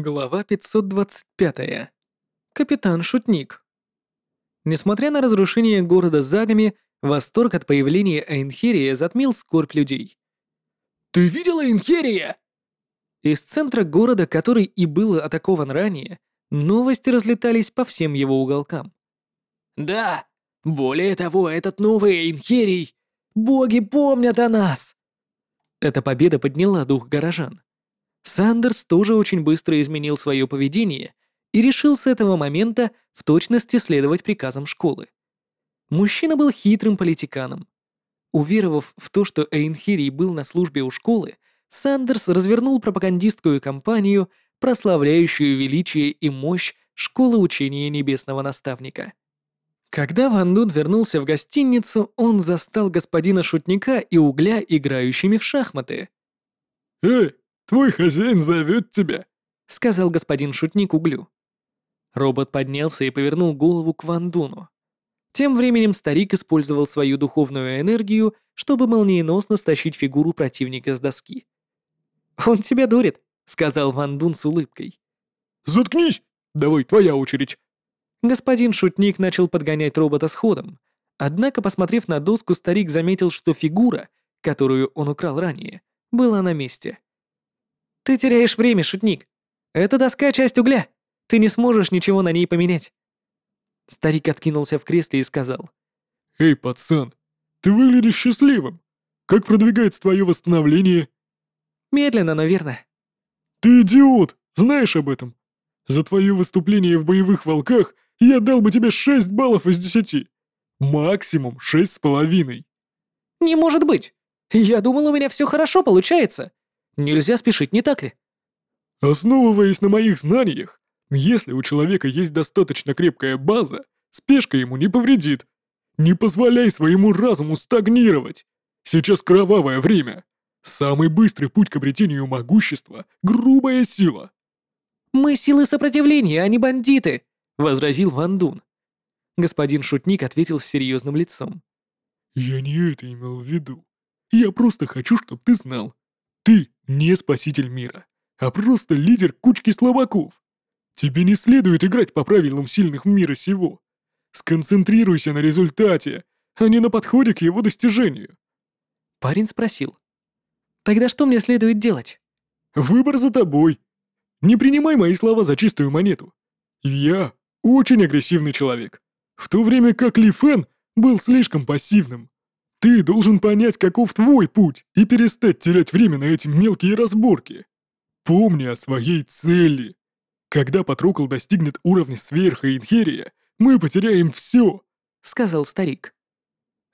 Глава 525. Капитан Шутник. Несмотря на разрушение города Загами, восторг от появления Эйнхерия затмил скорбь людей. «Ты видела Эйнхерия?» Из центра города, который и был атакован ранее, новости разлетались по всем его уголкам. «Да, более того, этот новый Эйнхерий! Боги помнят о нас!» Эта победа подняла дух горожан. Сандерс тоже очень быстро изменил свое поведение и решил с этого момента в точности следовать приказам школы. Мужчина был хитрым политиканом. Уверовав в то, что Эйнхирий был на службе у школы, Сандерс развернул пропагандистскую кампанию, прославляющую величие и мощь школы учения небесного наставника. Когда Ван Дун вернулся в гостиницу, он застал господина Шутника и Угля играющими в шахматы. «Эй, Твой хозяин зовет тебя», — сказал господин шутник углю. Робот поднялся и повернул голову к Вандуну. Тем временем старик использовал свою духовную энергию, чтобы молниеносно стащить фигуру противника с доски. «Он тебя дурит», — сказал Вандун с улыбкой. «Заткнись! Давай, твоя очередь!» Господин шутник начал подгонять робота с ходом, однако, посмотрев на доску, старик заметил, что фигура, которую он украл ранее, была на месте. «Ты теряешь время, шутник. Эта доска — часть угля. Ты не сможешь ничего на ней поменять». Старик откинулся в кресле и сказал. «Эй, пацан, ты выглядишь счастливым. Как продвигается твое восстановление?» «Медленно, но верно». «Ты идиот! Знаешь об этом? За твое выступление в боевых волках я дал бы тебе 6 баллов из 10. Максимум шесть с половиной». «Не может быть! Я думал, у меня все хорошо получается. Нельзя спешить, не так ли? Основываясь на моих знаниях, если у человека есть достаточно крепкая база, спешка ему не повредит. Не позволяй своему разуму стагнировать. Сейчас кровавое время. Самый быстрый путь к обретению могущества — грубая сила. «Мы силы сопротивления, а не бандиты», — возразил Ван Дун. Господин Шутник ответил с серьезным лицом. «Я не это имел в виду. Я просто хочу, чтобы ты знал. Ты не спаситель мира, а просто лидер кучки слабаков. Тебе не следует играть по правилам сильных мира сего. Сконцентрируйся на результате, а не на подходе к его достижению. Парень спросил. Тогда что мне следует делать? Выбор за тобой. Не принимай мои слова за чистую монету. Я очень агрессивный человек, в то время как Ли Фэн был слишком пассивным. Ты должен понять, каков твой путь, и перестать терять время на эти мелкие разборки. Помни о своей цели. Когда Патрукл достигнет уровня сверха Инхерия, мы потеряем все, сказал старик.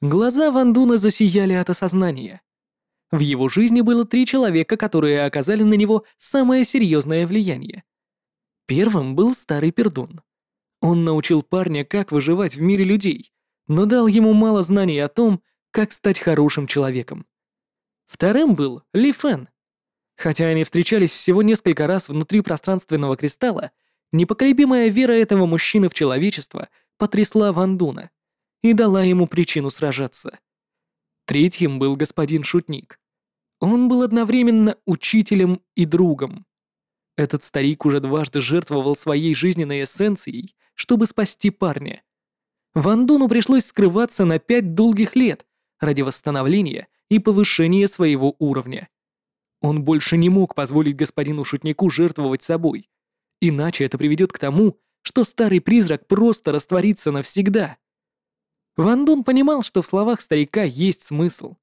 Глаза Вандуна засияли от осознания. В его жизни было три человека, которые оказали на него самое серьезное влияние. Первым был старый пердун. Он научил парня, как выживать в мире людей, но дал ему мало знаний о том, как стать хорошим человеком. Вторым был Ли Фэн. Хотя они встречались всего несколько раз внутри пространственного кристалла, непоколебимая вера этого мужчины в человечество потрясла Ван Дуна и дала ему причину сражаться. Третьим был господин Шутник. Он был одновременно учителем и другом. Этот старик уже дважды жертвовал своей жизненной эссенцией, чтобы спасти парня. Ван Дуну пришлось скрываться на пять долгих лет, ради восстановления и повышения своего уровня. Он больше не мог позволить господину Шутнику жертвовать собой, иначе это приведет к тому, что старый призрак просто растворится навсегда. Ван Дун понимал, что в словах старика есть смысл.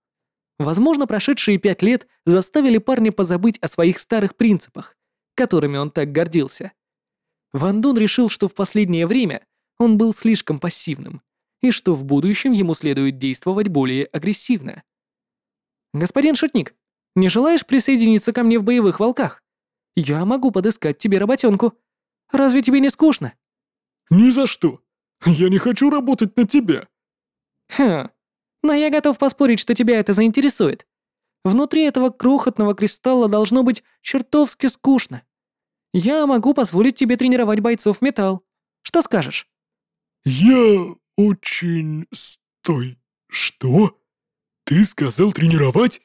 Возможно, прошедшие пять лет заставили парня позабыть о своих старых принципах, которыми он так гордился. Ван Дун решил, что в последнее время он был слишком пассивным, и что в будущем ему следует действовать более агрессивно. «Господин Шутник, не желаешь присоединиться ко мне в боевых волках? Я могу подыскать тебе работенку. Разве тебе не скучно?» «Ни за что. Я не хочу работать на тебя». «Хм, но я готов поспорить, что тебя это заинтересует. Внутри этого крохотного кристалла должно быть чертовски скучно. Я могу позволить тебе тренировать бойцов металл. Что скажешь?» «Я «Очень... стой... что? Ты сказал тренировать?»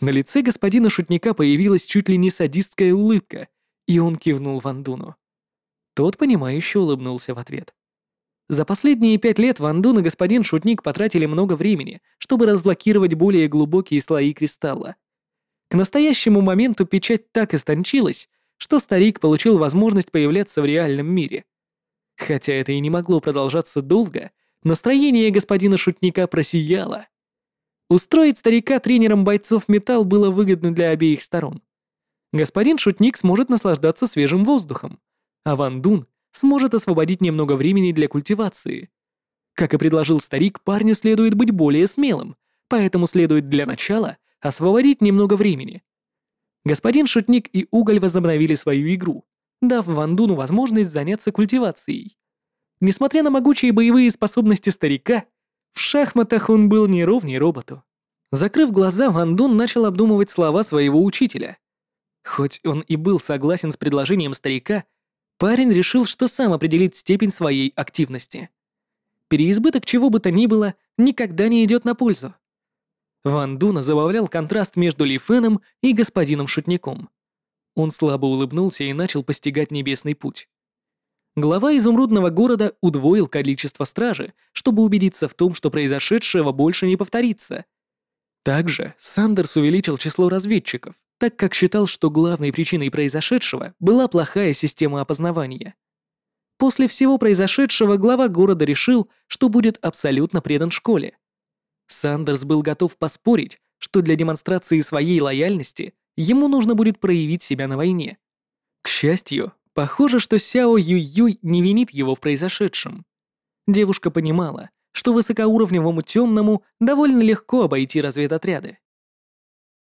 На лице господина шутника появилась чуть ли не садистская улыбка, И он кивнул Ван Дуну. Тот, понимающе улыбнулся в ответ. За последние пять лет Ван Дун и господин Шутник потратили много времени, чтобы разблокировать более глубокие слои кристалла. К настоящему моменту печать так истончилась, что старик получил возможность появляться в реальном мире. Хотя это и не могло продолжаться долго, настроение господина Шутника просияло. Устроить старика тренером бойцов металл было выгодно для обеих сторон. Господин Шутник сможет наслаждаться свежим воздухом, а Ван Дун сможет освободить немного времени для культивации. Как и предложил старик, парню следует быть более смелым, поэтому следует для начала освободить немного времени. Господин Шутник и Уголь возобновили свою игру, дав Ван Дуну возможность заняться культивацией. Несмотря на могучие боевые способности старика, в шахматах он был не ровней роботу. Закрыв глаза, Ван Дун начал обдумывать слова своего учителя. Хоть он и был согласен с предложением старика, парень решил, что сам определит степень своей активности. Переизбыток чего бы то ни было никогда не идет на пользу. Ван Дуна забавлял контраст между Ли Феном и господином Шутником. Он слабо улыбнулся и начал постигать небесный путь. Глава изумрудного города удвоил количество стражи, чтобы убедиться в том, что произошедшего больше не повторится. Также Сандерс увеличил число разведчиков, так как считал, что главной причиной произошедшего была плохая система опознавания. После всего произошедшего глава города решил, что будет абсолютно предан школе. Сандерс был готов поспорить, что для демонстрации своей лояльности ему нужно будет проявить себя на войне. К счастью, похоже, что Сяо Юй-Юй не винит его в произошедшем. Девушка понимала, что высокоуровневому темному довольно легко обойти разведотряды.